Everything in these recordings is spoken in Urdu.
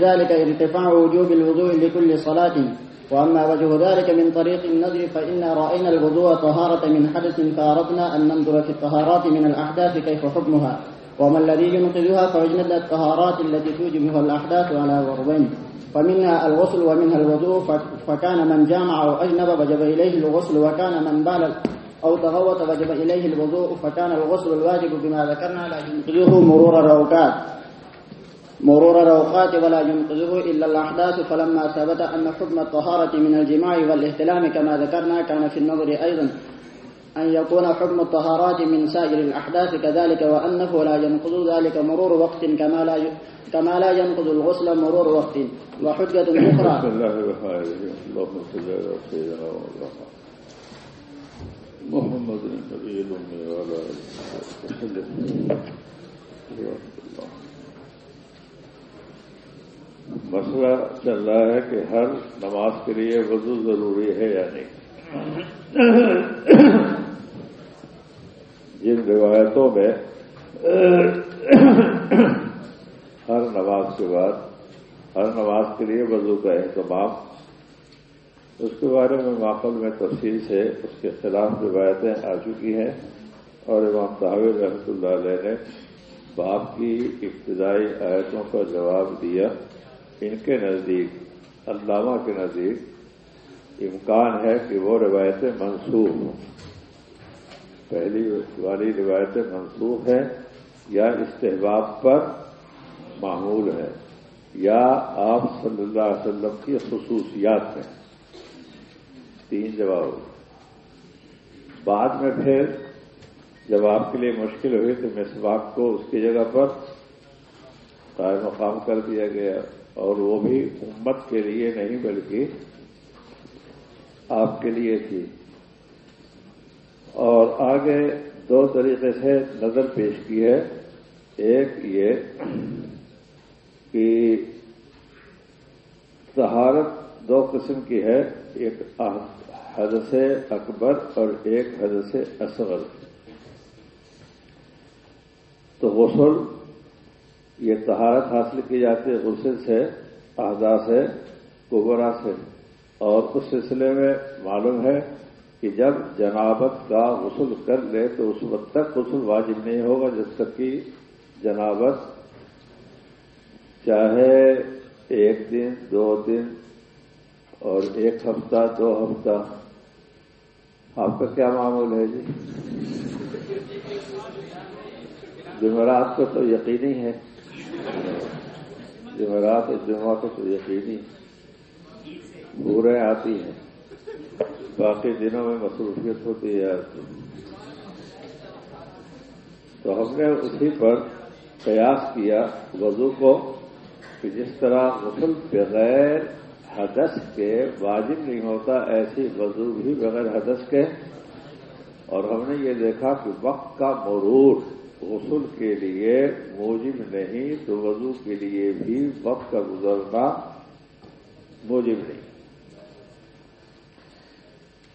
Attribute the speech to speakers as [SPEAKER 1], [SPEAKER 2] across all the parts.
[SPEAKER 1] ذلك ارتفاع وجوب الوضوء لكل صلاة. وأما وجه ذلك من طريق النظر فإنا رأينا الوضوء طهارة من حدث فأردنا أن ننظر في الطهارات من الأحداث كيف حكمها. وما الذي ينقذها؟ فوجدنا الطهارات التي توجبها الأحداث على ضربين فمنها الغسل ومنها الوضوء فكان من جامع أو أجنب وجب إليه الغسل وكان من بال أو تغوط وجب إليه الوضوء فكان الغسل الواجب بما ذكرنا لا ينقذه مرور الروقات مرور الروقات ولا ينقذه إلا الأحداث فلما ثبت أن حكم الطهارة من الجماع والاحتلام كما ذكرنا كان في النظر أيضا أن يكون حكم الطهارات من سائر الأحداث كذلك وأنه لا ينقض ذلك مرور وقت كما لا كما لا ينقض الغسل مرور وقت. وحجة أخرى
[SPEAKER 2] بسم الله اللهم صل على سيدنا محمد النبي الأمي وعلى آله وسلم. مسئلہ چل رہا ہے کہ ہر نماز کے لیے وضو ضروری ہے یا نہیں۔ جن روایتوں میں ہر نماز کے بعد، ہر نماز کے لیے وضو کا اہتمام، اس کے بارے میں ماحول میں تفصیل سے اس کے خلاف روایتیں آ چکی ہیں اور امام تحویر رحمۃ اللہ علیہ نے باپ کی ابتدائی آیتوں کا جواب دیا۔ ان کے نزدیک، علامہ کے نزدیک امکان ہے کہ وہ روایتیں منسوخ ہوں۔ پہلی والی روایتیں منسوخ ہیں یا استحباب پر معمول ہے یا آپ صلی اللہ علیہ وسلم کی خصوصیات ہیں۔ تین جواب بعد میں پھر جب آپ کے لیے مشکل ہوئی تو مسواک کو اس کی جگہ پر قائم مقام کر دیا گیا۔ اور وہ بھی امت کے لیے نہیں بلکہ آپ کے لیے تھی۔ اور آگے دو طریقے سے نظر پیش کی ہے۔ ایک یہ کہ طہارت دو قسم کی ہے، ایک حدث اکبر اور ایک حدث اصغر تو غسل یہ طہارت حاصل کی جاتی ہے غسل سے احداث ہے کوبرا سے۔ اور اس سلسلے میں معلوم ہے کہ جب جنابت کا غسل کر لے تو اس وقت تک غسل واجب نہیں ہوگا جب تک کہ جنابت چاہے ایک دن، دو دن اور ایک ہفتہ، دو ہفتہ۔ آپ کا کیا معمول ہے جی؟ جمعرات کو تو یقینی ہے۔ جمعرات اور جمعہ کو تو یقینی بوریں آتی ہیں۔ باقی دنوں میں مصروفیت ہوتی ہے تو ہم نے اسی پر قیاس کیا وضو کو کہ جس طرح غسل بغیر حدث کے واجب نہیں ہوتا، ایسی وضو بھی بغیر حدث کے۔ اور ہم نے یہ دیکھا کہ وقت کا مرور غسل کے لیے موجب نہیں، تو وضو کے لیے بھی وقت کا گزرنا موجب نہیں۔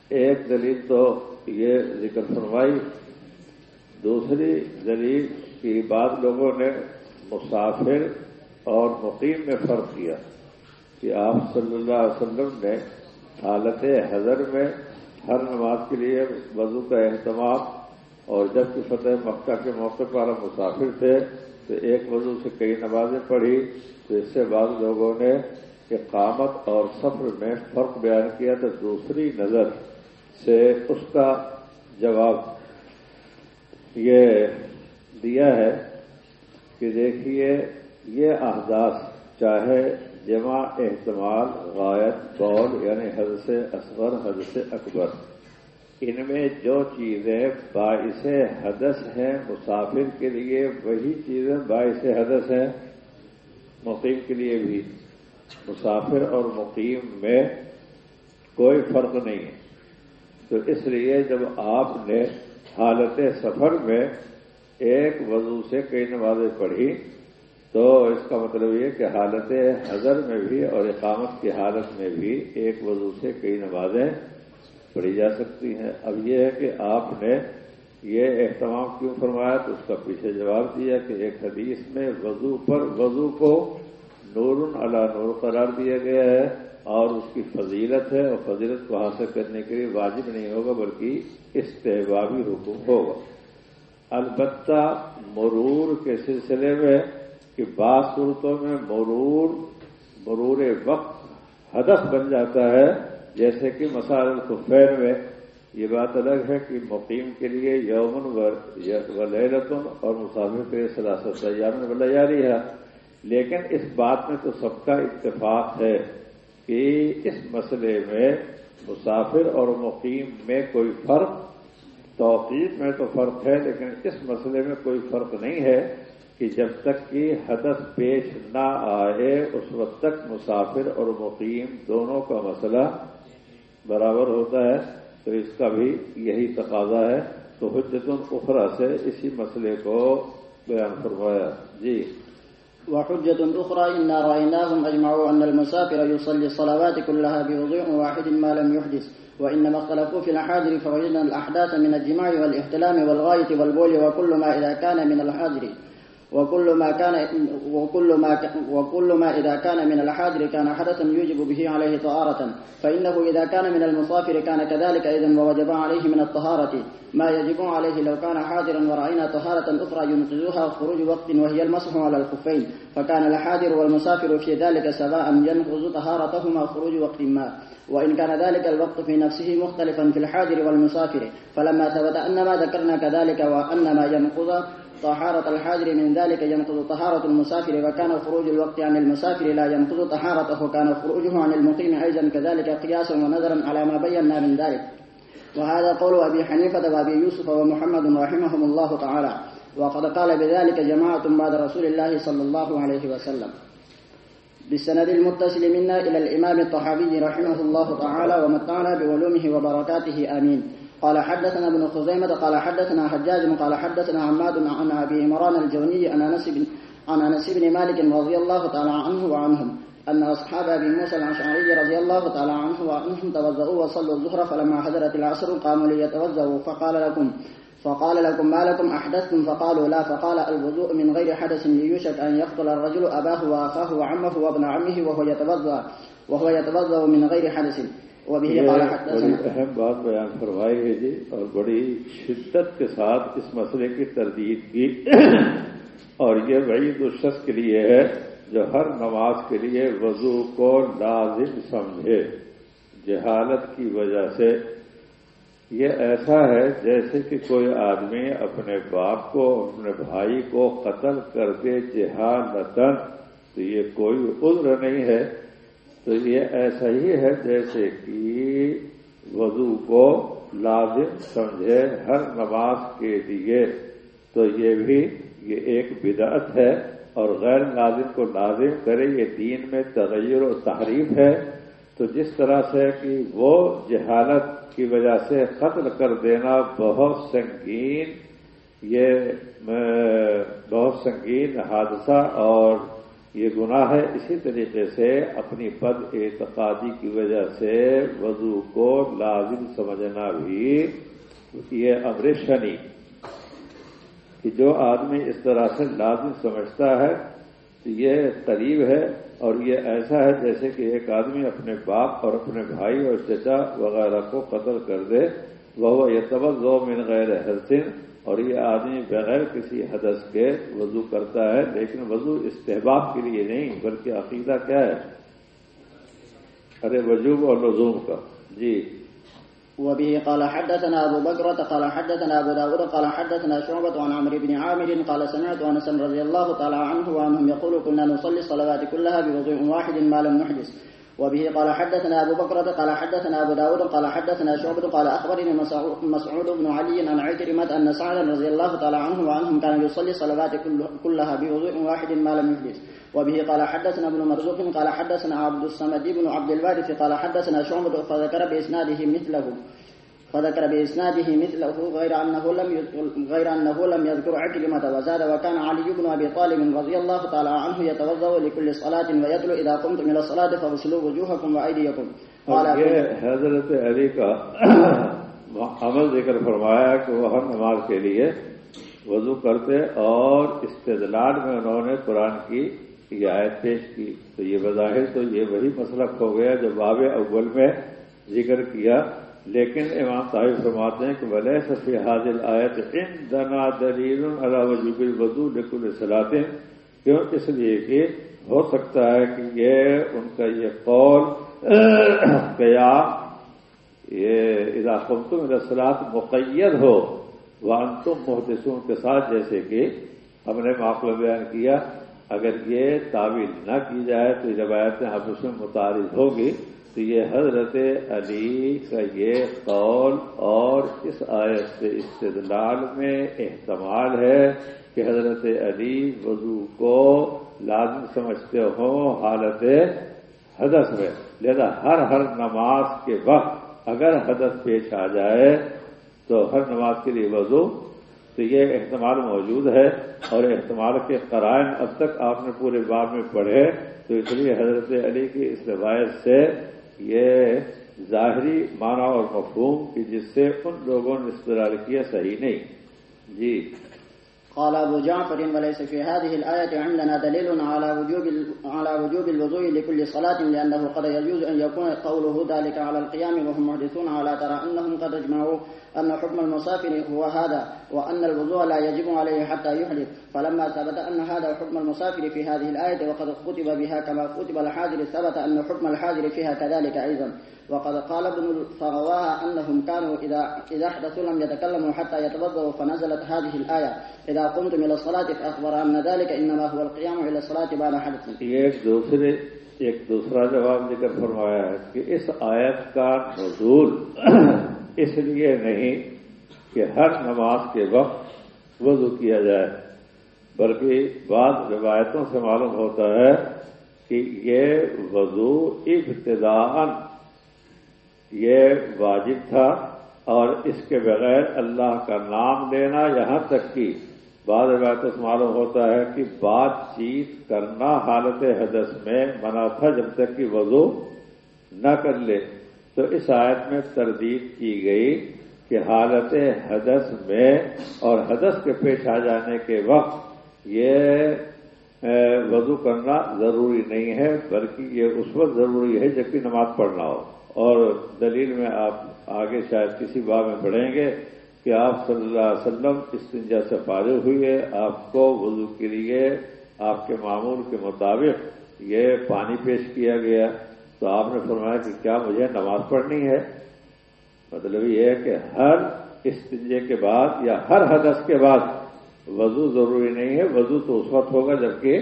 [SPEAKER 2] ایک دلیل تو یہ ذکر فرمائی۔ دوسری دلیل کی بعض لوگوں نے مسافر اور مقیم میں فرق کیا کہ آپ صلی اللہ علیہ وسلم نے حالت حضر میں ہر نماز کے لیے وضو کا اہتمام اور جبکہ فتح مکہ کے موقع پر ہم مسافر تھے تو ایک وضو سے کئی نمازیں پڑھی تو اس سے بعض لوگوں نے اقامت اور سفر میں فرق بیان کیا تو دوسری نظر سے اس کا جواب یہ دیا ہے کہ دیکھیے یہ احداث چاہے جمع احتمال غائب بول یعنی حد سے اصغر حد سے اکبر۔ ان میں جو چیزیں باعث حدث ہیں، مسافر کے لیے وہی چیزیں باعث حدث ہیں، مقیم کے لیے بھی۔ مسافر اور مقیم میں کوئی فرق نہیں ہے۔ تو اس لیے جب آپ نے حالت سفر میں ایک وضو سے کئی نمازیں پڑھی، تو اس کا مطلب یہ کہ حالت حضر میں بھی اور اقامت کی حالت میں بھی ایک وضو سے کئی نمازیں پڑھی جا سکتی ہیں اب یہ ہے کہ آپ نے یہ اہتمام کیوں فرمایا تو اس کا پیچھے جواب دیا کہ ایک حدیث میں وضو پر وضو کو نور علا نور قرار دیا گیا ہے اور اس کی فضیلت ہے اور فضیلت کو حاصل کرنے کے لیے واجب نہیں ہوگا بلکہ استحبابی حکم ہوگا۔ البتہ مرور کے سلسلے میں کہ بعض صورتوں میں مرور مرور وقت ہدف بن جاتا ہے۔ جیسے کہ مسائل الخفین میں یہ بات الگ ہے کہ مقیم کے لیے یومن و لہرتن اور مسافر کے لیے سلاست یامن و جاری ہے۔ لیکن اس بات میں تو سب کا اتفاق ہے کہ اس مسئلے میں مسافر اور مقیم میں کوئی فرق توقیف میں تو فرق ہے، لیکن اس مسئلے میں کوئی فرق نہیں ہے کہ جب تک کہ حدث پیش نہ آئے، اس وقت تک مسافر اور مقیم دونوں کا مسئلہ برابر ہوتا ہے، تو اس کا بھی یہی تقاضا ہے۔ تو حجت اخرا سے اسی مسئلے کو بیان فرمایا۔ جی۔
[SPEAKER 1] وحجة أخرى إنا رأيناهم أجمعوا أن المسافر يصلي الصلوات كلها بوضوء واحد ما لم يحدث، وإنما اختلفوا في الحاجر فوجدنا الأحداث من الجماع والاحتلام والغاية والبول، وكل ما إذا كان من الحاجر وكل ما كان وكل ما وكل ما إذا كان من الحاضر كان حدثا يوجب به عليه طهارة. فإنه إذا كان من المسافر كان كذلك اذا ووجب عليه من الطهارة. ما يجب عليه لو كان حاضرا ورأينا طهارة أخرى ينقذها خروج وقت وهي المسح على الخفين. فكان الحاضر والمسافر في ذلك سواء ينقذ طهارتهما خروج وقت ما. وإن كان ذلك الوقت في نفسه مختلفا في الحاضر والمسافر. فلما ثبت أن ما ذكرنا كذلك وأن ما ينقض طهارة الحاضر من ذلك ينقض طهارة المسافر وكان خروج الوقت عن المسافر لا ينقض طهارته وكان خروجه عن المقيم أيضا كذلك قياسا ونظرا على ما بينا من ذلك. وهذا قول أبي حنيفة وأبي يوسف ومحمد رحمهم الله تعالى. وقد قال بذلك جماعة بعد رسول الله صلى الله عليه وسلم. بالسند المتصل منا إلى الإمام الطحاوي رحمه الله تعالى ومتعنا بعلومه وبركاته آمين. قال حدثنا ابن خزيمة قال حدثنا حجاج قال حدثنا عماد عن أبي عمران الجوني عن أنس بن عن أنس بن مالك رضي الله تعالى عنه وعنهم أن أصحاب أبي موسى الأشعري رضي الله تعالى عنه وعنهم توضؤوا وصلوا الظهر فلما حضرت العصر قاموا ليتوضؤوا فقال لكم فقال لكم ما لكم أحدثتم؟ فقالوا لا. فقال الوضوء من غير حدث ليوشك أن يقتل الرجل أباه وأخاه وعمه وابن عمه وهو يتوضأ وهو يتوضأ من غير حدث.
[SPEAKER 2] بڑی اہم بات بیان فرمائی ہے جی اور بڑی شدت کے ساتھ اس مسئلے کی تردید کی۔ اور یہ وعید اس شخص کے لیے ہے جو ہر نماز کے لیے وضو کو لازم سمجھے۔ جہالت کی وجہ سے یہ ایسا ہے جیسے کہ کوئی آدمی اپنے باپ کو، اپنے بھائی کو قتل کر دے جہالتن تو یہ کوئی عذر نہیں ہے۔ تو یہ ایسا ہی ہے جیسے کہ وضو کو لازم سمجھے ہر نماز کے لیے۔ تو یہ بھی، یہ ایک بدعت ہے اور غیر لازم کو لازم کرے، یہ دین میں تغیر و تحریف ہے۔ تو جس طرح سے کہ وہ جہالت کی وجہ سے قتل کر دینا بہت سنگین، یہ بہت سنگین حادثہ اور یہ گناہ ہے، اسی طریقے سے اپنی پد اعتقادی کی وجہ سے وضو کو لازم سمجھنا بھی یہ امر شنی کہ جو آدمی اس طرح سے لازم سمجھتا ہے یہ قریب ہے۔ اور یہ ایسا ہے جیسے کہ ایک آدمی اپنے باپ اور اپنے بھائی اور چچا وغیرہ کو قتل کر دے وہ یہ توجہ من غیر حسن اور یہ آدمی بغیر کسی حدث کے وضو کرتا ہے، لیکن وضو استحباب کے لیے نہیں، بلکہ عقیدہ کیا ہے؟ ارے وجوب اور لزوم کا۔ جی۔
[SPEAKER 1] وبه قال حدثنا أبو بكرة قال حدثنا أبو داود قال حدثنا شعبة عن عمرو بن عامر قال سمعت أنس رضي الله تعالى عنه وعنهم يقول كنا نصلي الصلوات كلها بوضوء واحد ما لم نحدث. وبه قال حدثنا أبو بكرة قال حدثنا أبو داود قال حدثنا شعبة قال أخبرني مسعود بن علي عن عكرمة أن سعدا رضي الله تعالى عنه وعنهم كان يصلي الصلوات كلها بوضوء واحد ما لم يحدث وبه قال حدثنا ابن مرزوق قال حدثنا عبد الصمد بن عبد الوارث قال حدثنا شعبة فذكر بإسناده مثله. فذكر بإسناده مثله غير أنه لم غير أنه لم يذكر عكرمة وزاد وكان علي بن أبي طالب رضي الله تعالى عنه يتوضأ لكل صلاة ويدل إذا قمتم إلى الصلاة فاغسلوا وجوهكم وأيديكم.
[SPEAKER 2] قال حضرت علی کا عمل ذکر فرمایا کہ وہ ہر نماز کے لیے وضو کرتے اور استدلال میں انہوں نے قرآن کی یہ پیش کی۔ تو یہ بظاہر تو یہ وہی مسلک ہو گیا جو باب اول میں ذکر کیا۔ لیکن امام صاحب فرماتے ہیں کہ ولی صفی حاضل آیت ان دنا دلیل اللہ وجوب الوضو لکل صلاحیں کیوں؟ اس لیے کہ ہو سکتا ہے کہ یہ ان کا یہ قول قیام یہ اضافہ تم رسلات مقید ہو وہ تم محدثوں کے ساتھ، جیسے کہ ہم نے معقل بیان کیا، اگر یہ تعویل نہ کی جائے تو روایتیں حفظ میں متعارف ہوگی تو یہ حضرت علی کا یہ قول اور اس آیت سے استدلال میں احتمال ہے کہ حضرت علی وضو کو لازم سمجھتے ہوں حالت حدث میں، لہذا ہر ہر نماز کے وقت اگر حدث پیش آ جائے تو ہر نماز کے لیے وضو، تو یہ احتمال موجود ہے اور احتمال کے قرائن اب تک آپ نے پورے بار میں پڑھے، تو اس لیے حضرت علی کی اس روایت سے یہ ظاہری معنی اور مفہوم کہ جس سے ان لوگوں نے استدلال کیا، صحیح نہیں۔ جی۔
[SPEAKER 1] قال ابو جعفر وليس في هذه الآية عندنا دليل على وجوب على وجوب الوضوء لكل صلاة، لأنه قد يجوز أن يكون قوله ذلك على القيام وهم محدثون على ترى أنهم قد اجمعوا أن حكم المسافر هو هذا وأن الوضوء لا يجب عليه حتى يحدث. فلما ثبت أن هذا حكم المسافر في هذه الآية وقد كتب بها كما كتب الحاضر ثبت أن حكم الحاضر فيها كذلك أيضا. وقد قال ابن الفغواها أنهم كانوا إذا, إذا حدثوا لم يتكلموا حتى يتوضأوا فنزلت هذه الآية. إذا قمتم إلى الصلاة فأخبر أن ذلك إنما هو القيام إلى الصلاة بعد حدث.
[SPEAKER 2] ایک دوسرے ایک دوسرا جواب ذکر فرمایا ہے کہ اس آیت کا نزول اس لیے نہیں کہ ہر نماز کے وقت وضو کیا جائے، بلکہ بعض روایتوں سے معلوم ہوتا ہے کہ یہ وضو ابتداء یہ واجب تھا اور اس کے بغیر اللہ کا نام لینا یہاں تک کہ بعض روایتوں سے معلوم ہوتا ہے کہ بات چیت کرنا حالت حدث میں منع تھا جب تک کہ وضو نہ کر لے۔ تو اس آیت میں تردید کی گئی کہ حالت حدث میں اور حدث کے پیش آ جانے کے وقت یہ وضو کرنا ضروری نہیں ہے، بلکہ یہ اس وقت ضروری ہے جبکہ نماز پڑھنا ہو۔ اور دلیل میں آپ آگے شاید کسی بار میں پڑھیں گے کہ آپ صلی اللہ علیہ وسلم استنجا سے فارغ ہوئے، آپ کو وضو کے لیے، آپ کے معمول کے مطابق یہ پانی پیش کیا گیا۔ تو آپ نے فرمایا کہ کیا مجھے نماز پڑھنی ہے؟ مطلب یہ ہے کہ ہر استنجے کے بعد یا ہر حدث کے بعد وضو ضروری نہیں ہے۔ وضو تو اس وقت ہوگا جبکہ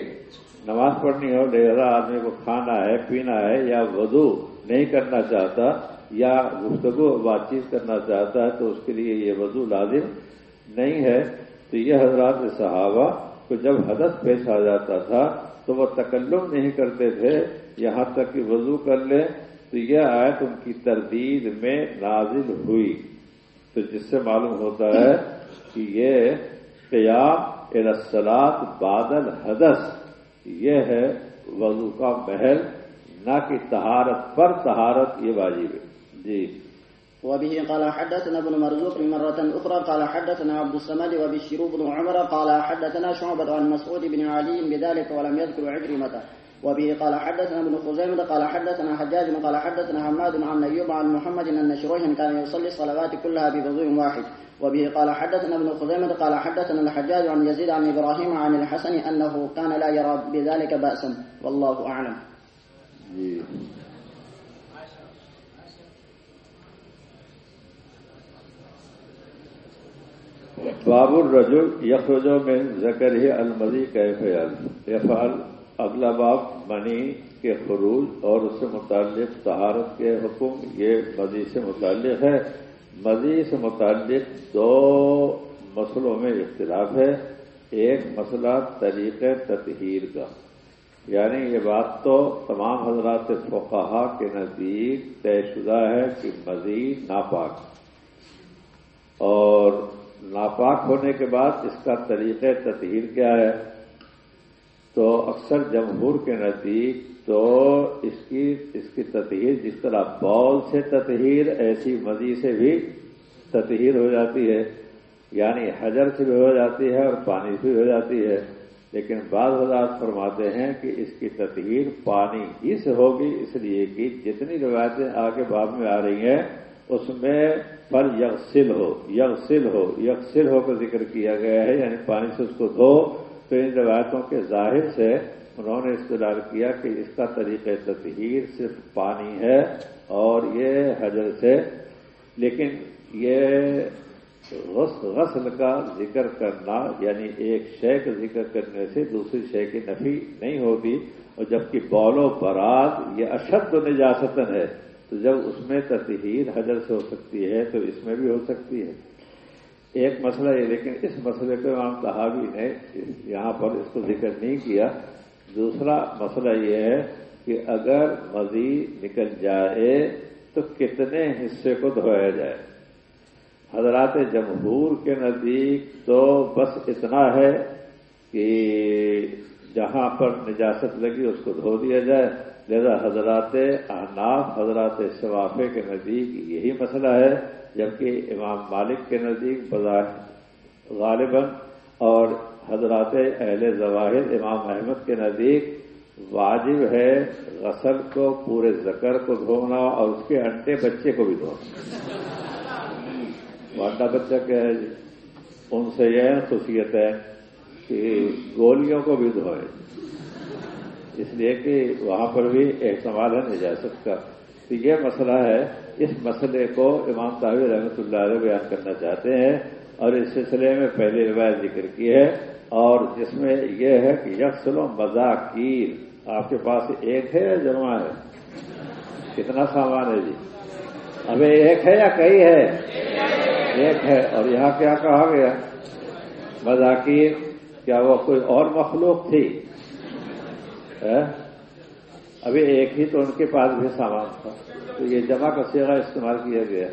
[SPEAKER 2] نماز پڑھنی ہو لہذا آدمی کو کھانا ہے، پینا ہے یا وضو نہیں کرنا چاہتا یا گفتگو، بات چیت کرنا چاہتا ہے تو اس کے لیے یہ وضو لازم نہیں ہے۔ تو یہ حضرات صحابہ کو جب حدث پیش آ جاتا تھا تو وہ تکلم نہیں کرتے تھے۔ یہاں تک کہ وضو کر لیں تو یہ آیت ان کی تردید میں نازل ہوئی۔ تو جس سے معلوم ہوتا ہے کہ یہ قیام ارسلات بادل حدث یہ ہے وضو کا محل، نہ کہ تہارت پر تہارت یہ واجب ہے۔ جی۔
[SPEAKER 1] وبه قال حدثنا ابن مرزوق مرة أخرى، قال حدثنا عبد الصمد وبشير بن عمر، قال حدثنا شعبة عن مسعود بن علي بذلك ولم يذكر عكرمة وبه قال حدثنا ابن خزيمة قال حدثنا حجاج قال حدثنا حماد عن أيوب عن محمد أن شرويحا كان يصلي الصلوات كلها بوضوء واحد. وبه قال حدثنا ابن خزيمة قال حدثنا الحجاج عن يزيد عن إبراهيم عن الحسن أنه كان لا يرى بذلك بأسا. والله أعلم.
[SPEAKER 2] باب الرجل ذکر ہی المزی کا خیال یفعل اگلا باب منی کے خروج اور اس سے متعلق طہارت کے حکم، یہ مزی سے متعلق ہے۔ مزی سے متعلق دو مسئلوں میں اختلاف ہے۔ ایک مسئلہ طریق تطہیر کا۔ یعنی یہ بات تو تمام حضرات فقہا کے نزدیک طے شدہ ہے کہ مزید ناپاک۔ اور ناپاک ہونے کے بعد اس کا طریقہ تطہیر کیا ہے؟ تو اکثر جمہور کے نزدیک تو اس کی اس کی تطہیر، جس طرح بال سے تطہیر، ایسی مزی سے بھی تطہیر ہو جاتی ہے۔ یعنی حجر سے بھی ہو جاتی ہے اور پانی سے بھی ہو جاتی ہے۔ لیکن بعض حضرات فرماتے ہیں کہ اس کی تطہیر پانی ہی سے ہوگی، اس لیے کہ جتنی روایتیں آگے بعد میں آ رہی ہیں، اس میں پر یکسل ہو یکسل ہو یکسل ہو کا ذکر کیا گیا ہے۔ یعنی پانی سے اس کو دھو تو ان روایتوں کے ظاہر سے انہوں نے استدار کیا کہ اس کا طریقہ تطہیر صرف پانی ہے اور یہ حجر سے، لیکن یہ غسل کا ذکر کرنا یعنی ایک شے کا ذکر کرنے سے دوسری شے کی نفی نہیں ہوتی اور جبکہ بول و برات یہ اشد نجاستن ہے، تو جب اس میں تطہیر حجر سے ہو سکتی ہے تو اس میں بھی ہو سکتی ہے۔ ایک مسئلہ یہ، لیکن اس مسئلے کو امام صحابی نے یہاں پر اس کو ذکر نہیں کیا۔ دوسرا مسئلہ یہ ہے کہ اگر مزید نکل جائے تو کتنے حصے کو دھویا جائے۔ حضرات جمہور کے نزدیک تو بس اتنا ہے کہ جہاں پر نجاست لگی اس کو دھو دیا جائے۔ لہذا حضرات احناف، حضرات شوافے کے نزدیک یہی مسئلہ ہے، جبکہ امام مالک کے نزدیک بظاہر غالباً اور حضرات اہل ظواہر امام احمد کے نزدیک واجب ہے غسل کو، پورے زکر کو دھونا اور اس کے انڈے بچے کو بھی دھونا۔ وانڈا بچہ کیا ہے جی؟ ان سے یہ خصوصیت ہے کہ گولیوں کو بھی دھوئے۔ اس لیے کہ وہاں پر بھی احتمال ہے نجاست کا۔ تو یہ مسئلہ ہے، اس مسئلے کو امام طاوی رحمۃ اللہ علیہ بیان کرنا چاہتے ہیں اور اس سلسلے میں پہلی روایت ذکر کی ہے اور جس میں یہ ہے کہ یکسل و مذاکیر۔ آپ کے پاس ایک ہے یا جمع ہے؟ کتنا سامان ہے جی؟ ابھی ایک ہے یا کئی ہے؟ ایک ہے۔ اور یہاں کیا کہا گیا؟ مذاکیر۔ کیا وہ کوئی اور مخلوق تھی؟ ابھی ایک ہی تو ان کے پاس بھی سامان تھا۔ تو یہ جمع کا سیگا استعمال کیا گیا۔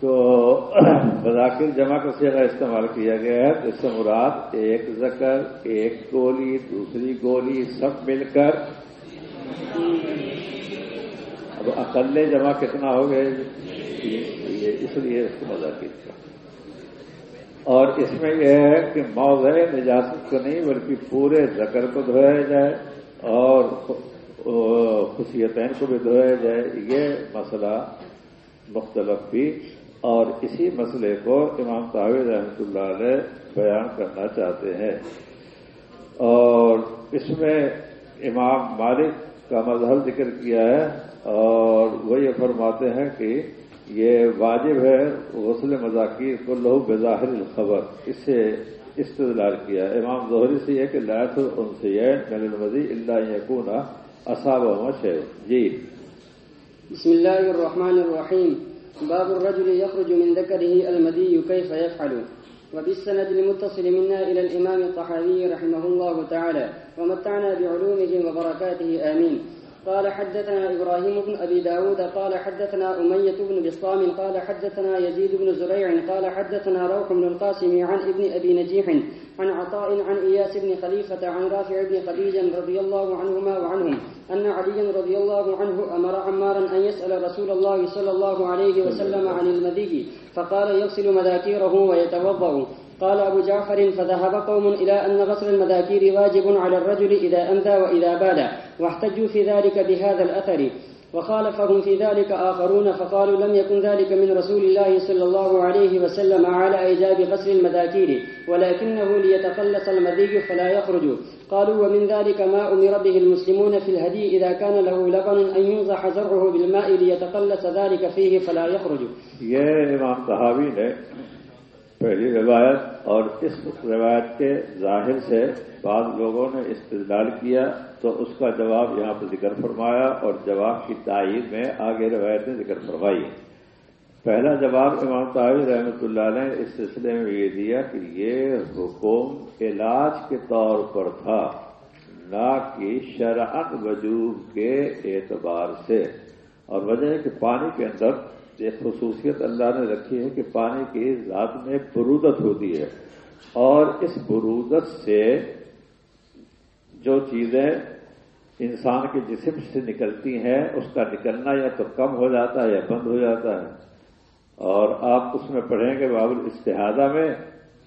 [SPEAKER 2] تو بذاکر جمع کا سیگا استعمال کیا گیا ہے۔ تو اس سے مراد ایک زکر، ایک گولی، دوسری گولی، سب مل کر۔ اب اقل جمع کتنا ہو گئے اس لیے اس کو مذاکر کا اور اس میں یہ ہے کہ موضع نجاست کو نہیں، بلکہ پورے زکر کو دھویا جائے اور خصیتین کو بھی دھویا جائے۔ یہ مسئلہ مختلف بھی۔ اور اسی مسئلے کو امام تعویر رحمۃ اللہ علیہ بیان کرنا چاہتے ہیں۔ اور اس میں امام مالک کا مذہب ذکر کیا ہے اور وہ یہ فرماتے ہیں کہ یہ واجب ہے غسل مذاکیر کو لہو بظاہر الخبر، اس سے استدلال کیا امام ظہری سے یہ کہ لائت ان سے یہ المزی اللہ یقون اصاب جی۔
[SPEAKER 3] بسم الله الرحمن الرحيم باب الرجل يخرج من ذكره المدي كيف يفعل وبالسند المتصل منا إلى الإمام الطحاوي رحمه الله تعالى ومتعنا بعلومه وبركاته آمين قال حدثنا إبراهيم بن أبي داود قال حدثنا أمية بن بسطام قال حدثنا يزيد بن زريع قال حدثنا روح بن القاسم عن ابن أبي نجيح عن عطاء عن إياس بن خليفة عن رافع بن خديج رضي الله عنهما وعنهم أن علي رضي الله عنه أمر عمارا أن يسأل رسول الله صلى الله عليه وسلم عن المذي فقال يغسل مذاكيره ويتوضأ. قال أبو جعفر فذهب قوم إلى أن غسل المذاكير واجب على الرجل إذا أنثى وإذا بال واحتجوا في ذلك بهذا الأثر. وخالفهم في ذلك آخرون فقالوا لم يكن ذلك من رسول الله صلى الله عليه وسلم على إيجاب غسل المذاكير ولكنه ليتقلص المذي فلا يخرج. قالوا ومن ذلك ما أمر به المسلمون في الهدي إذا كان له لبن أن ينضح زرعه بالماء ليتقلص ذلك فيه فلا يخرج.
[SPEAKER 2] یہ إمام صحابی نے پہلی روایت اور اس روایت کے ظاہر سے بعض لوگوں نے استدلال کیا تو اس کا جواب یہاں پہ ذکر فرمایا اور جواب کی تائید میں آگے روایتیں ذکر فرمائی پہلا جواب امام طاہر رحمۃ اللہ نے اس سلسلے میں یہ دیا کہ یہ حکم علاج کے طور پر تھا، نہ کہ شرعت وجوب کے اعتبار سے۔ اور وجہ ہے کہ پانی کے اندر ایک خصوصیت اللہ نے رکھی ہے کہ پانی کی ذات میں برودت ہوتی ہے اور اس برودت سے جو چیزیں انسان کے جسم سے نکلتی ہیں، اس کا نکلنا یا تو کم ہو جاتا ہے یا بند ہو جاتا ہے۔ اور آپ اس میں پڑھیں گے بابل استحادہ میں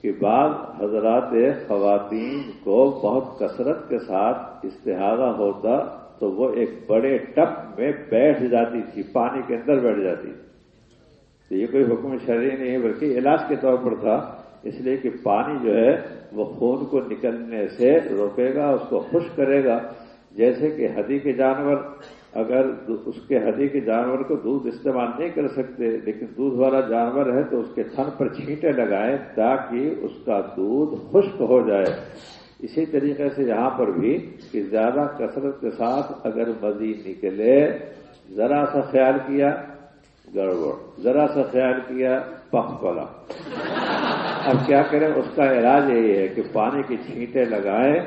[SPEAKER 2] کہ بعض حضرات خواتین کو بہت کثرت کے ساتھ استحادہ ہوتا تو وہ ایک بڑے ٹپ میں بیٹھ جاتی تھی، پانی کے اندر بیٹھ جاتی۔ تھی تو یہ کوئی حکم شرعی نہیں ہے، بلکہ علاج کے طور پر تھا۔ اس لیے کہ پانی جو ہے، وہ خون کو نکلنے سے روکے گا، اس کو خوش کرے گا۔ جیسے کہ ہدی کے جانور، اگر اس کے ہدی کے جانور کو دودھ استعمال نہیں کر سکتے، لیکن دودھ والا جانور ہے تو اس کے تھن پر چھینٹے لگائیں تاکہ اس کا دودھ خشک ہو جائے۔ اسی طریقے سے یہاں پر بھی کہ زیادہ کثرت کے ساتھ اگر مزید نکلے، ذرا سا خیال کیا۔ گڑبڑ ذرا سا خیال کیا، پخ پلا۔ اب کیا کریں، اس کا علاج یہی ہے کہ پانی کی چھینٹیں لگائیں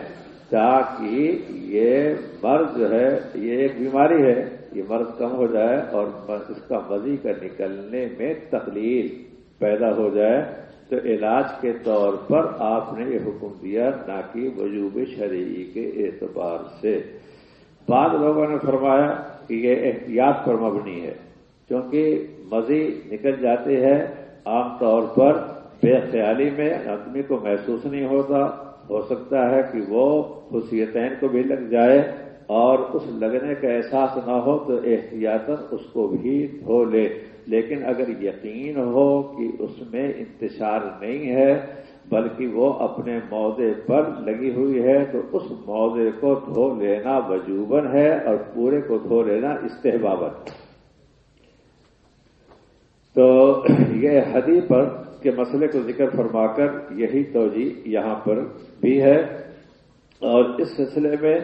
[SPEAKER 2] تاکہ یہ مرض جو ہے، یہ ایک بیماری ہے، یہ مرض کم ہو جائے اور اس کا مزی کا نکلنے میں تکلیف پیدا ہو جائے۔ تو علاج کے طور پر آپ نے یہ حکم دیا نہ کہ وجوب شرعی کے اعتبار سے۔ بعض لوگوں نے فرمایا کہ یہ احتیاط پر مبنی ہے۔ کیونکہ مزی نکل جاتے ہیں عام طور پر بے خیالی میں آدمی کو محسوس نہیں ہوتا، ہو سکتا ہے کہ وہ خصیتین کو بھی لگ جائے اور اس لگنے کا احساس نہ ہو تو احتیاط اس کو بھی دھو لے۔ لیکن اگر یقین ہو کہ اس میں انتشار نہیں ہے، بلکہ وہ اپنے مودے پر لگی ہوئی ہے، تو اس مودے کو دھو لینا وجوبن ہے اور پورے کو دھو لینا استحبابت تو یہ حدی پر کے مسئلے کو ذکر فرما کر یہی توجہ یہاں پر بھی ہے اور اس سلسلے میں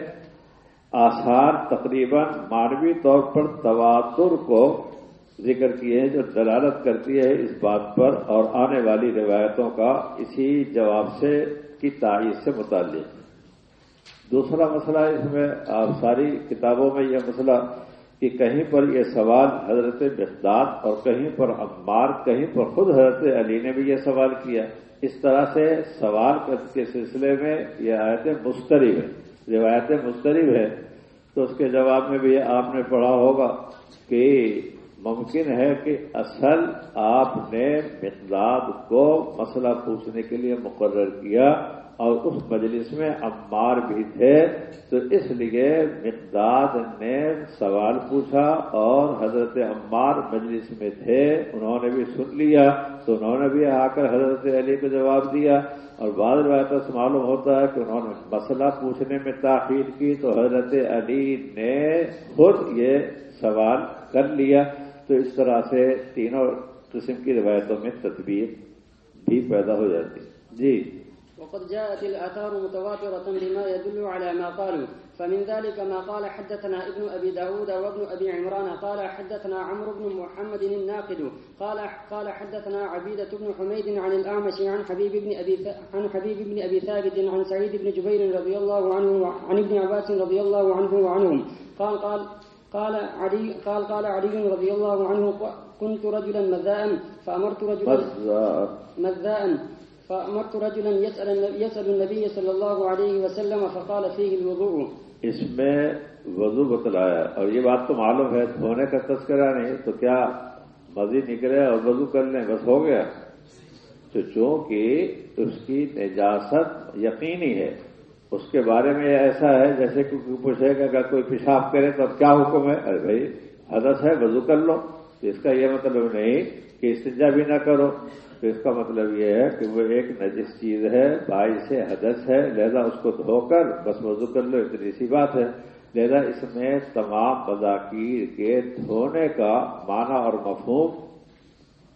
[SPEAKER 2] آثار تقریباً مانوی طور پر تواتر کو ذکر کیے ہیں، جو دلالت کرتی ہے اس بات پر اور آنے والی روایتوں کا اسی جواب سے کی تائید سے متعلق۔ دوسرا مسئلہ اس میں آپ ساری کتابوں میں یہ مسئلہ کہ کہیں پر یہ سوال حضرت بغداد اور کہیں پر عمار، کہیں پر خود حضرت علی نے بھی یہ سوال کیا۔ اس طرح سے سوال کے سلسلے میں یہ آیتیں مسترب ہے۔ روایتیں مسترب ہے۔ تو اس کے جواب میں بھی آپ نے پڑھا ہوگا کہ ممکن ہے کہ اصل آپ نے مقداد کو مسئلہ پوچھنے کے لیے مقرر کیا اور اس مجلس میں عمار بھی تھے، تو اس لیے مقداد نے سوال پوچھا اور حضرت عمار مجلس میں تھے، انہوں نے بھی سن لیا، تو انہوں نے بھی آ کر حضرت علی کو جواب دیا اور بعض روایتوں سے معلوم ہوتا ہے کہ انہوں نے مسئلہ پوچھنے میں تاخیر کی تو حضرت علی نے خود یہ سوال کر لیا۔ تو اس طرح سے تینوں قسم کی روایتوں میں تدبیر بھی پیدا ہو جاتی جی۔
[SPEAKER 3] وقد جاءت الآثار متواترة بما يدل على ما قالوا، فمن ذلك ما قال حدثنا ابن أبي داود وابن أبي عمران، قال حدثنا عمرو بن محمد الناقد، قال قال حدثنا عبيدة بن حميد عن الأعمش عن حبيب بن أبي عن حبيب بن أبي ثابت، عن سعيد بن جبير رضي الله عنه، عن ابن عباس رضي الله عنه وعنهم، قال قال قال علي قال قال علي رضي الله عنه كنت رجلا مذاء فأمرت رجلا مذاء. فأمرت رجلا يسأل يسأل النبي صلى الله عليه وسلم فقال فيه الوضوء.
[SPEAKER 2] اس میں وضو بتلایا اور یہ بات تو معلوم ہے دھونے کا تذکرہ نہیں تو کیا مزید نکلے اور وضو کر لیں؟ بس ہو گیا۔ تو چونکہ اس کی نجاست یقینی ہے اس کے بارے میں ایسا ہے، جیسے کہ پوچھے گا، اگر کوئی پیشاب کرے تو اب کیا حکم ہے؟ ارے بھائی حدث ہے، وضو کر لو۔ تو اس کا یہ مطلب نہیں کہ استجا بھی نہ کرو۔ تو اس کا مطلب یہ ہے کہ وہ ایک نجس چیز ہے بائی سے حدث ہے۔ لہذا اس کو دھو کر بس وضو کر لو، اتنی سی بات ہے۔ لہذا اس میں تمام مذاکیر کے دھونے کا معنی اور مفہوم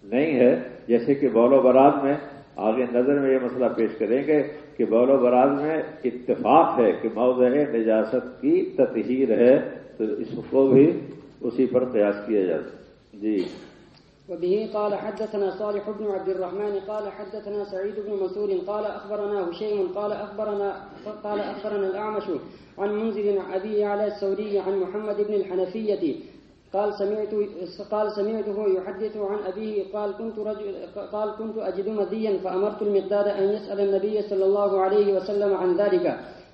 [SPEAKER 2] نہیں ہے۔ جیسے کہ بول و براد میں آگے نظر میں یہ مسئلہ پیش کریں گے۔ کہ بول و براد میں اتفاق ہے کہ موضع نجاست کی تطہیر ہے، تو اس کو بھی اسی پر قیاس کیا جاتا جی۔
[SPEAKER 3] وبه قال حدثنا صالح بن عبد الرحمن، قال حدثنا سعيد بن منصور، قال اخبرنا هشيم، قال اخبرنا قال اخبرنا الاعمش عن منذر عن ابي على السوري عن محمد بن الحنفيه قال سمعت قال سمعته يحدث عن أبيه قال كنت رجل قال كنت أجد مذيا فأمرت المقداد أن يسأل النبي صلى الله عليه وسلم عن ذلك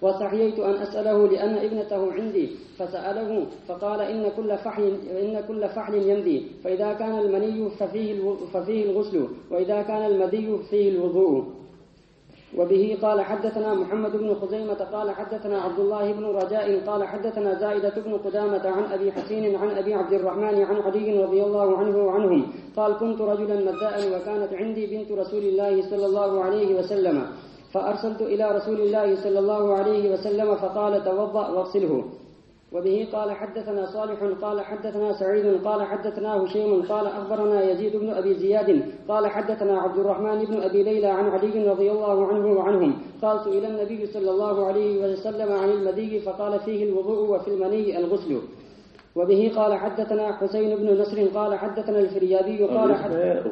[SPEAKER 3] وسعيت أن أسأله لأن ابنته عندي فسأله فقال إن كل فحل إن كل فحل يمضي فإذا كان المني ففيه ففيه الغسل وإذا كان المذي فيه الوضوء. وبه قال حدثنا محمد بن خزيمة قال حدثنا عبد الله بن رجاء قال حدثنا زائدة بن قدامة عن أبي حسين عن أبي عبد الرحمن عن علي رضي الله عنه وعنهم قال كنت رجلا مداء وكانت عندي بنت رسول الله صلى الله عليه وسلم فأرسلت إلى رسول الله صلى الله عليه وسلم فقال توضأ واغسله وبه قال حدثنا صالح قال حدثنا سعيد قال حدثنا هشيم قال أخبرنا يزيد بن أبي زياد قال حدثنا عبد الرحمن بن أبي ليلى عن علي رضي الله عنه وعنهم قال سئل النبي صلى الله عليه وسلم عن المذي فقال فيه الوضوء وفي المني الغسل. وبه قال حدثنا حسين بن نصر قال حدثنا الفريابي قال حدثنا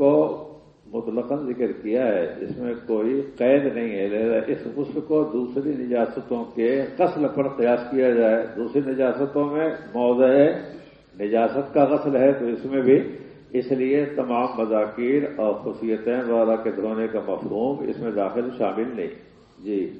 [SPEAKER 2] میں مطلق ذکر کیا ہے، اس میں کوئی قید نہیں ہے، لہذا اس غسل کو دوسری نجاستوں کے غسل پر قیاس کیا جائے۔ دوسری نجاستوں میں موضع نجاست کا غسل ہے، تو اس میں بھی اس لیے تمام مذاکیر اور خصوصیتیں وغیرہ کے دھونے کا مفہوم اس میں داخل شامل نہیں۔ جی۔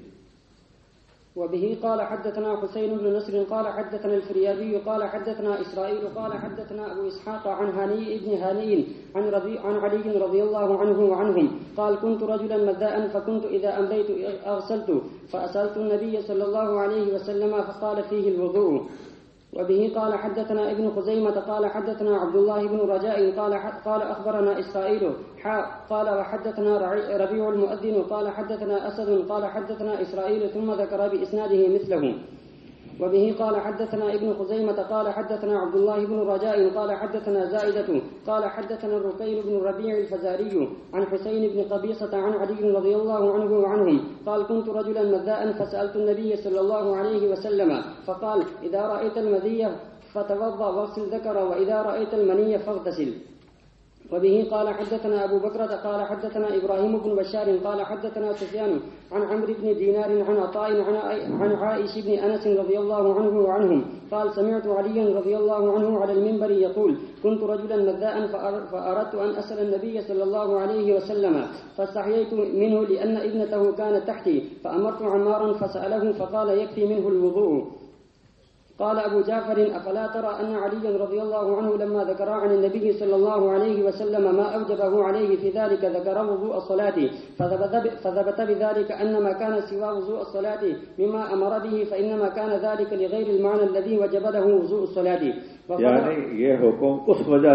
[SPEAKER 3] وبه قال حدثنا حسين بن نصر قال حدثنا الفريابي قال حدثنا إسرائيل قال حدثنا أبو إسحاق عن هاني بن هاني عن, رضي عن علي رضي الله عنه وعنهم قال كنت رجلا مداء فكنت إذا أمليت أغسلت فأسألت النبي صلى الله عليه وسلم فقال فيه الوضوء. وبه قال حدثنا ابن خزيمة قال حدثنا عبد الله بن رجاء قال قال أخبرنا إسرائيل قال وحدثنا ربيع المؤذن قال حدثنا أسد قال حدثنا إسرائيل ثم ذكر بإسناده مثله. وبه قال حدثنا ابن خزيمة قال حدثنا عبد الله بن رجاء قال حدثنا زائدة قال حدثنا الرقيل بن ربيع الفزاري عن حسين بن قبيصة عن علي رضي الله عنه وعنهم قال كنت رجلا مذاء فسألت النبي صلى الله عليه وسلم فقال إذا رأيت المذي فتوضأ واغسل ذكر وإذا رأيت المني فاغتسل. وبه قال حدثنا أبو بكرة قال حدثنا إبراهيم بن بشار قال حدثنا سفيان عن عمرو بن دينار عن عطاء عن عائش بن أنس رضي الله عنه وعنهم. قال سمعت عليا رضي الله عنه على المنبر يقول كنت رجلا مذاء فأر- فأردت أن أسأل النبي صلى الله عليه وسلم فاستحييت منه لأن ابنته كانت تحتي فأمرت عمارا فسأله فقال يكفي منه الوضوء. قال أبو جعفر أفلا ترى أن عليا رضي الله عنه لما ذكر عن النبي صلى الله عليه وسلم ما أوجبه عليه في ذلك ذكر وضوء الصلاة فثبت بذلك أن ما كان سوى وضوء الصلاة مما أمر به فإنما كان ذلك لغير المعنى الذي وجب له وضوء الصلاة.
[SPEAKER 2] يعني یہ حکم اس وجہ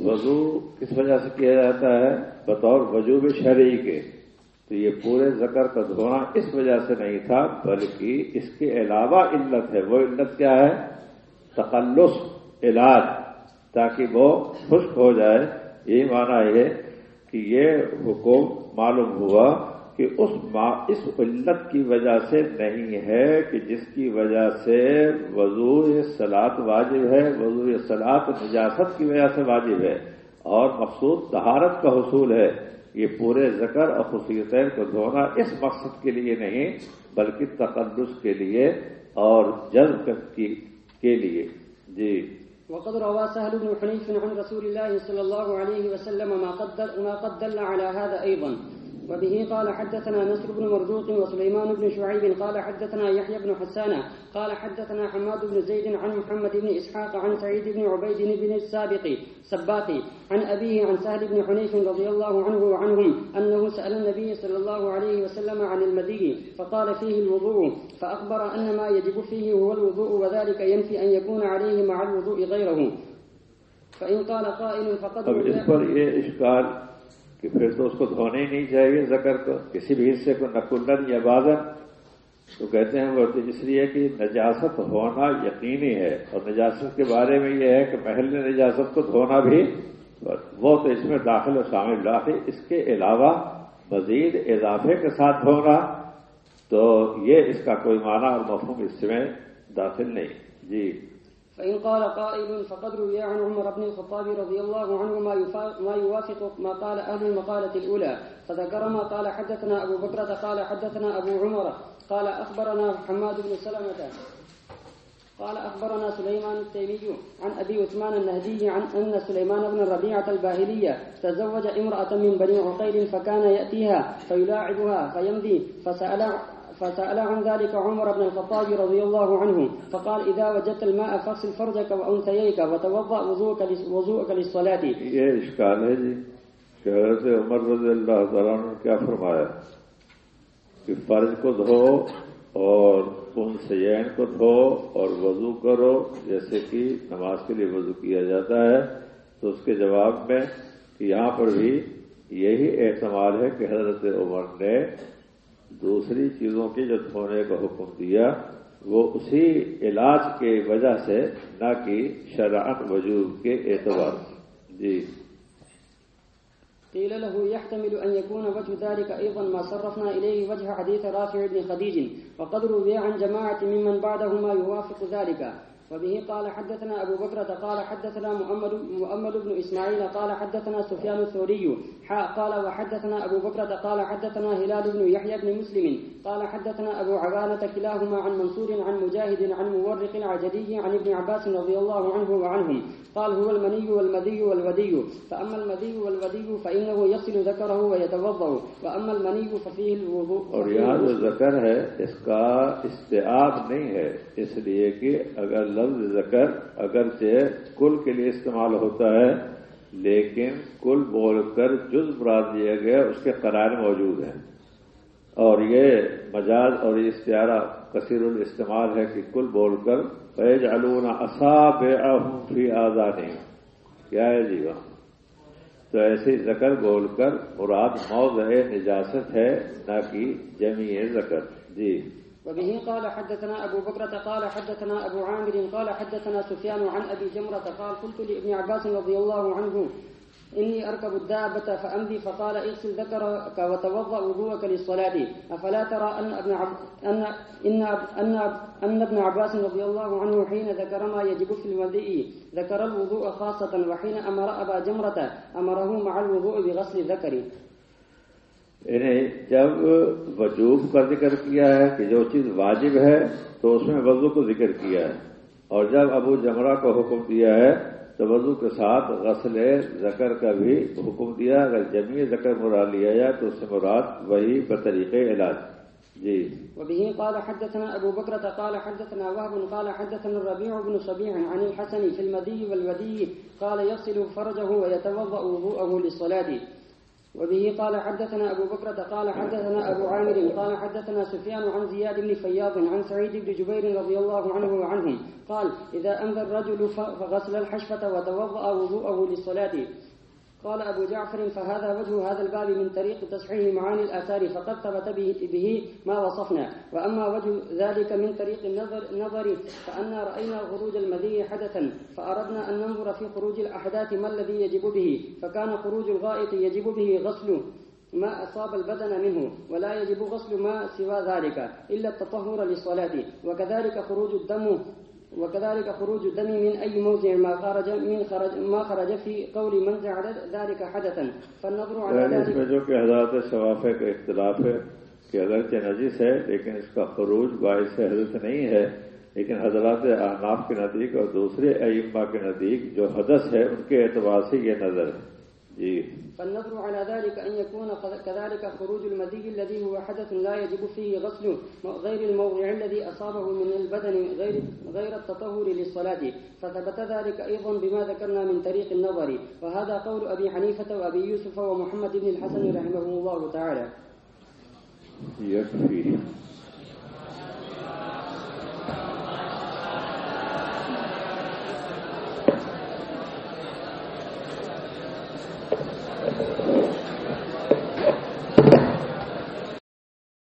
[SPEAKER 2] وضو کس وجہ سے کیا جاتا ہے؟ بطور وجوب شرعی کے۔ تو یہ پورے زکر کا دھونا اس وجہ سے نہیں تھا، بلکہ اس کے علاوہ علت ہے۔ وہ علت کیا ہے؟ تخلص علاج، تاکہ وہ خشک ہو جائے۔ یہی مانا ہے کہ یہ حکم معلوم ہوا۔ کہ اس ما- اس علت کی وجہ سے نہیں ہے کہ جس کی وجہ سے وضو سلاد واجب ہے وضو سلاد نجاست کی وجہ سے واجب ہے۔ اور مقصود طہارت کا حصول ہے۔ یہ پورے ذکر اور خصوصیتیں کو دھونا اس مقصد کے لیے نہیں، بلکہ تقدس کے لیے اور جذب کی کے لیے۔ جی۔
[SPEAKER 3] وقد روى سهل بن حنيف عن رسول الله صلى الله عليه وسلم ما قد ما قد دل على هذا أيضا۔ وبه قال حدثنا نصر بن مرزوق وسليمان بن شعيب قال حدثنا يحيى بن حسان قال حدثنا حماد بن زيد عن محمد بن إسحاق عن سعيد بن عبيد بن السابق سباقي عن أبيه عن سهل بن حنيف رضي الله عنه وعنهم أنه سأل النبي صلى الله عليه وسلم عن المذي فقال فيه الوضوء فأخبر أن ما يجب فيه هو الوضوء وذلك ينفي أن يكون عليه مع الوضوء غيره. فإن قال قائل فقد
[SPEAKER 2] پر یہ اشکال کہ پھر تو اس کو دھونے ہی نہیں چاہیے زکر کو۔ کسی بھی حصے کو نکلن یا بازن تو کہتے ہیں وہ اس لیے کہ نجاست ہونا یقینی ہے۔ اور نجاست کے بارے میں یہ ہے کہ محل نجاست کو دھونا بھی وہ تو اس میں داخل و شامل لاتے اس کے علاوہ مزید اضافے کے ساتھ دھونا تو یہ اس کا کوئی معنی اور مفہوم اس میں داخل نہیں۔ جی۔
[SPEAKER 3] فإن قال قائل فقد روي عن عمر بن الخطاب رضي الله عنه ما, ما يوافق ما قال أهل المقالة الأولى. فذكر ما قال حدثنا أبو بكرة قال حدثنا أبو عمر قال أخبرنا حماد بن سلمة قال أخبرنا سليمان التيمي عن أبي عثمان النهدي عن أن سليمان بن الربيعة الباهلية تزوج امرأة من بني عقيل فكان يأتيها فيلاعبها فيمضي فسأل فسأل عن ذلك عمر بن الخطاب رضي الله عنه، فقال إذا وجدت الماء فاغسل فرجك وأنثييك وتوضأ وضوءك وضوءك للصلاة.
[SPEAKER 2] یہ اشکال ہے جی کہ حضرت عمر رضی اللہ تعالیٰ نے کیا فرمایا کہ فرض کو دھو اور ان سین کو دھو اور وضو کرو، جیسے کہ نماز کے لیے وضو کیا جاتا ہے تو اس کے جواب میں کہ یہاں پر بھی یہی احتمال ہے کہ حضرت عمر نے دوسری چیزوں کے جو دھونے کا حکم دیا، وہ اسی علاج کے وجہ سے، نہ کہ شرعت وجود کے اعتبار جی۔
[SPEAKER 3] قيل له يحتمل أن يكون وجه ذلك أيضا ما صرفنا إليه وجه حديث رافع بن خديج وقد روي عن جماعة ممن بعدهما يوافق ذلك. وبه قال حدثنا أبو بكرة قال حدثنا مؤمل, مؤمل بن إسماعيل قال حدثنا سفيان الثوري قال وحدثنا أبو بكرة قال حدثنا هلال بن يحيى بن مسلم قال حدثنا أبو عوانة كلاهما عن منصور عن مجاهد عن مورق العجدي عن ابن عباس رضي الله عنه وعنهم قال هو المني والمذي والودي فأما المذي والودي فإنه يصل ذكره ويتوضأ وأما المني ففيه الوضوء
[SPEAKER 2] اور یہاں جو ذکر ہے اس کا استعاب نہیں ہے اس لیے کہ اگر لفظ ذکر اگرچہ کل کے لیے استعمال ہوتا ہے، لیکن کل بول کر جز مراد دیا گیا، اس کے قرار موجود ہیں۔ اور یہ مجاز اور یہ استعارہ کثیر الاستعمال ہے کہ کل بول کر فیج علون اصاب فی آزادی کیا ہے جی وہاں تو ایسی زکر بول کر مراد موضع نجاست ہے، نہ کہ جمی زکر جی۔
[SPEAKER 3] وبه قال حدثنا أبو بكرة قال حدثنا أبو عامر قال حدثنا سفيان عن أبي جمرة قال قلت لابن عباس رضي الله عنه إني أركب الدابة فأمضي فقال اغسل ذكرك وتوضأ وضوءك للصلاة. أفلا ترى أن ابن عب... أن إن أن أن ابن عباس رضي الله عنه حين ذكر ما يجب في الوضوء ذكر الوضوء خاصة وحين أمر أبا جمرة أمره مع الوضوء بغسل الذكر.
[SPEAKER 2] انہیں جب وجوب کا ذکر کیا ہے کہ جو چیز واجب ہے تو اس میں وضو کو ذکر کیا ہے۔ اور جب ابو جمرہ کو حکم دیا ہے تو وضو کے ساتھ غسل زکر کا بھی حکم دیا۔ اگر جمی زکر مراد لیا جائے تو اس سے مراد وہی بطریق علاج۔ جی۔
[SPEAKER 3] وبه قال حدثنا أبو بكرة قال حدثنا وهب قال حدثنا الربيع بن صبيح عن الحسن في المدي والودي قال يغسل فرجه ويتوضأ وضوءه للصلاة. وبه قال حدثنا أبو بكرة قال حدثنا أبو عامر قال حدثنا سفيان عن زياد بن فياض عن سعيد بن جبير رضي الله عنه وعنهم قال إذا أنذى الرجل فغسل الحشفة وتوضأ وضوءه للصلاة. قال أبو جعفر فهذا وجه هذا الباب من طريق تصحيح معاني الآثار فقد ثبت به, به ما وصفنا. وأما وجه ذلك من طريق النظر, النظر فأنا رأينا خروج المذي حدثا فأردنا أن ننظر في خروج الأحداث ما الذي يجب به. فكان خروج الغائط يجب به غسل ما أصاب البدن منه ولا يجب غسل ما سوى ذلك إلا التطهر للصلاة. وكذلك خروج الدم وكذلك خروج الدم من أي موضع ما خرج من خرج ما خرج في قول من جعل ذلك حدثا. فالنظر على
[SPEAKER 2] یعنی اس
[SPEAKER 3] ذلك
[SPEAKER 2] میں جو کہ حضرات شوافے کا اختلاف ہے کہ اگرچہ نجس ہے لیکن اس کا خروج باعث حضرت نہیں ہے لیکن حضرات احناف کے نزدیک اور دوسرے ائمہ کے نزدیک جو حدث ہے ان کے اعتبار سے یہ نظر ہے۔ جی
[SPEAKER 3] فالنظر على ذلك أن يكون كذلك خروج المذي الذي هو حدث لا يجب فيه غسل غير الموضع الذي أصابه من البدن غير, غير التطهر للصلاة. فثبت ذلك أيضا بما ذكرنا من طريق النظر. وهذا قول أبي حنيفة وأبي يوسف ومحمد بن الحسن رحمه الله تعالى.
[SPEAKER 2] يكفي.